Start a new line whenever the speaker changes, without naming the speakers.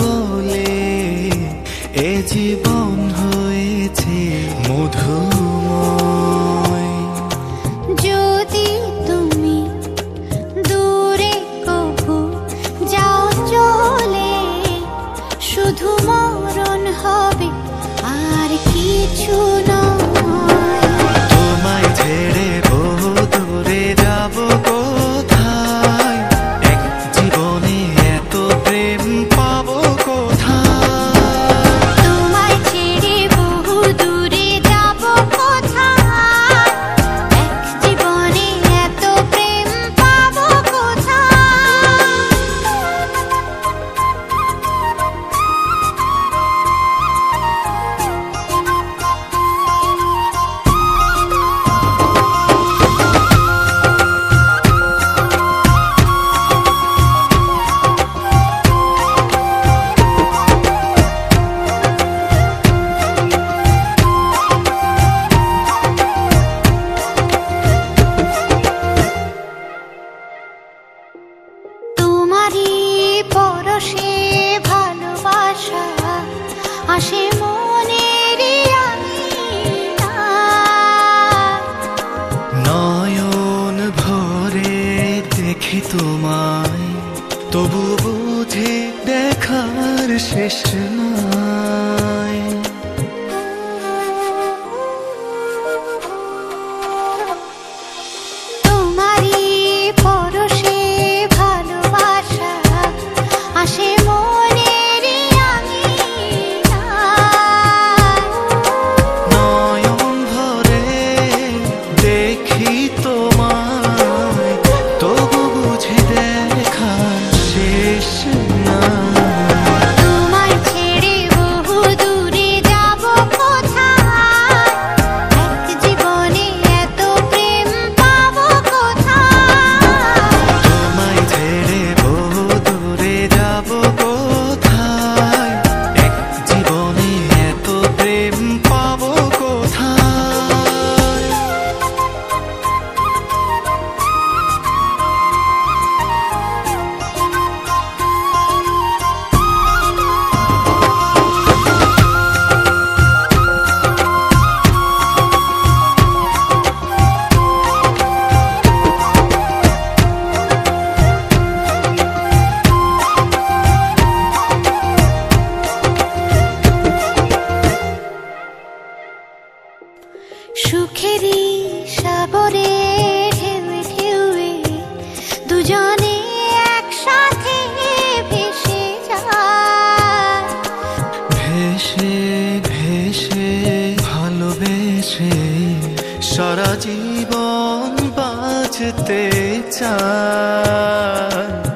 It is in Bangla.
বলে এ জীবন হয়েছে মধুময়।
যদি তুমি দূরে যাও চলে, শুধু মরণ হবে, আর কিছু পরশে ভালোবাসা আসে মনের
নয়ন ভরে দেখি তোমায় তবু বুঝে দেখার শেষ নাই।
সুখেরই সাগরে ঢেউে ঢেউে দুজনে একসাথে ভেসে যায়।
ভেসে ভেসে, ভালোবেসে সারা জীবন বাঁচতে চায়।